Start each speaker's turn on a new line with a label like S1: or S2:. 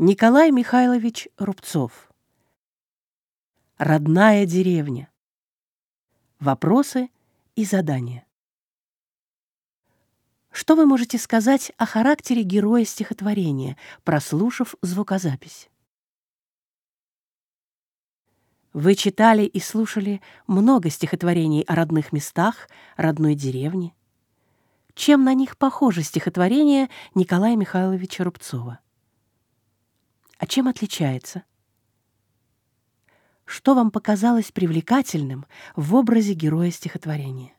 S1: Николай Михайлович Рубцов. Родная деревня. Вопросы и задания. Что вы можете сказать о характере героя стихотворения, прослушав звукозапись? Вы читали и слушали много стихотворений о родных местах, родной деревне. Чем на них похоже стихотворение Николая Михайловича Рубцова? А чем отличается? Что вам показалось привлекательным в образе героя стихотворения?